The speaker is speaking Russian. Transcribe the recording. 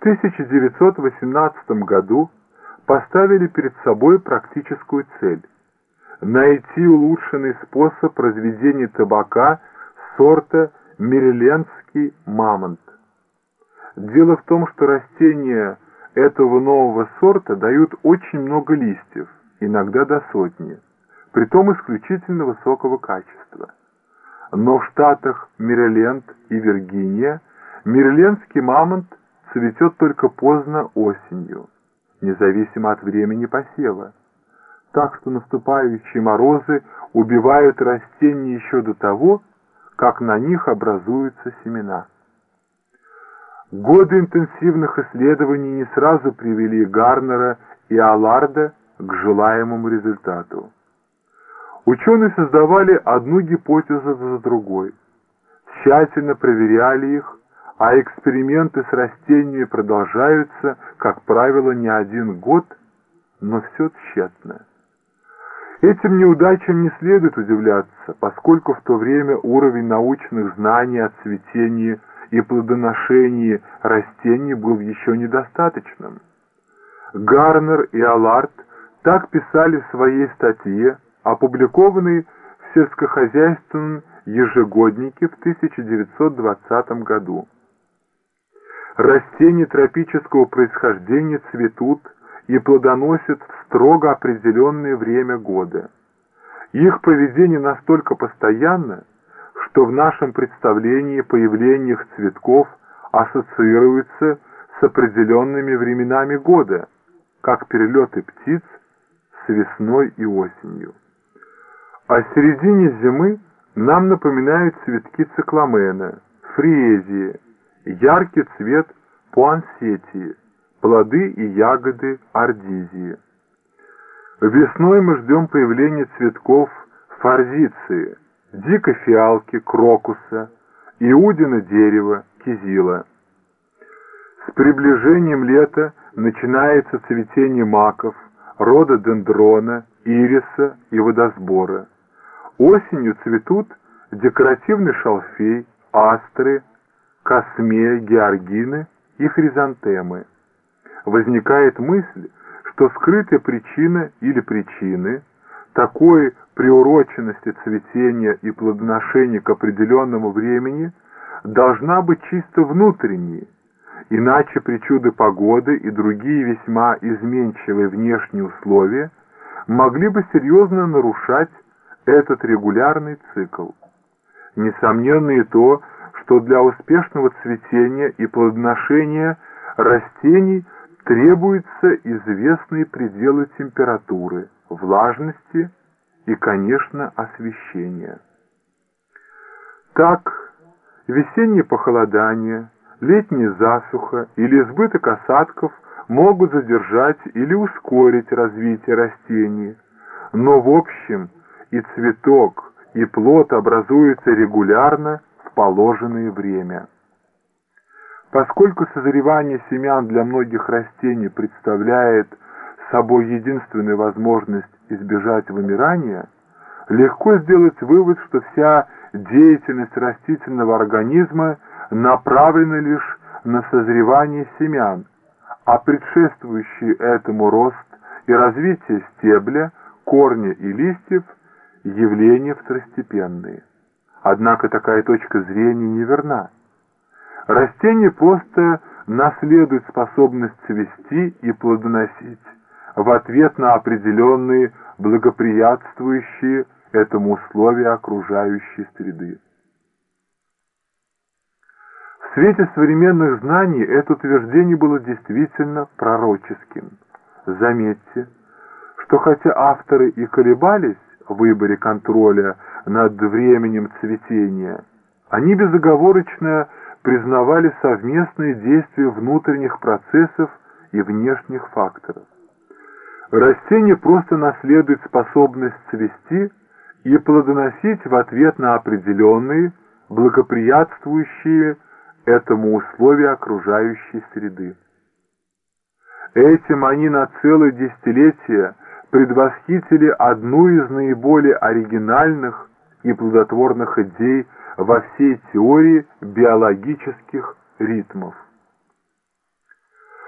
1918 году поставили перед собой практическую цель – найти улучшенный способ разведения табака сорта Мерилендский мамонт. Дело в том, что растения этого нового сорта дают очень много листьев, иногда до сотни, притом исключительно высокого качества. Но в штатах Мериленд и Виргиния Мерлендский мамонт цветет только поздно осенью, независимо от времени посева. Так что наступающие морозы убивают растения еще до того, как на них образуются семена. Годы интенсивных исследований не сразу привели Гарнера и Алларда к желаемому результату. Ученые создавали одну гипотезу за другой, тщательно проверяли их, а эксперименты с растениями продолжаются, как правило, не один год, но все тщетно. Этим неудачам не следует удивляться, поскольку в то время уровень научных знаний о цветении и плодоношении растений был еще недостаточным. Гарнер и Аллард так писали в своей статье, опубликованной в сельскохозяйственном ежегоднике в 1920 году. Растения тропического происхождения цветут и плодоносят в строго определенное время года. Их поведение настолько постоянно, что в нашем представлении появление их цветков ассоциируется с определенными временами года, как перелеты птиц с весной и осенью. О середине зимы нам напоминают цветки цикламена, фриезии, яркий цвет пуансетии, плоды и ягоды ордизии. Весной мы ждем появления цветков форзиции, дикой фиалки, крокуса, иудина дерева, кизила. С приближением лета начинается цветение маков, рода дендрона, ириса и водосбора. Осенью цветут декоративный шалфей, астры, космея, георгины и хризантемы. Возникает мысль, что скрытая причина или причины такой приуроченности цветения и плодоношения к определенному времени должна быть чисто внутренней, иначе причуды погоды и другие весьма изменчивые внешние условия могли бы серьезно нарушать этот регулярный цикл. Несомненно и то, что для успешного цветения и плодоношения растений требуются известные пределы температуры, влажности и, конечно, освещения. Так, весеннее похолодание, летняя засуха или избыток осадков могут задержать или ускорить развитие растений, но в общем и цветок, и плод образуются регулярно положенное время. Поскольку созревание семян для многих растений представляет собой единственную возможность избежать вымирания, легко сделать вывод, что вся деятельность растительного организма направлена лишь на созревание семян, а предшествующий этому рост и развитие стебля, корня и листьев – явления второстепенные. Однако такая точка зрения неверна. Растение просто наследует способность цвести и плодоносить в ответ на определенные благоприятствующие этому условия окружающей среды. В свете современных знаний это утверждение было действительно пророческим. Заметьте, что хотя авторы и колебались в выборе контроля над временем цветения, они безоговорочно признавали совместные действия внутренних процессов и внешних факторов. Растение просто наследует способность цвести и плодоносить в ответ на определенные, благоприятствующие этому условия окружающей среды. Этим они на целое десятилетие предвосхитили одну из наиболее оригинальных и плодотворных идей во всей теории биологических ритмов.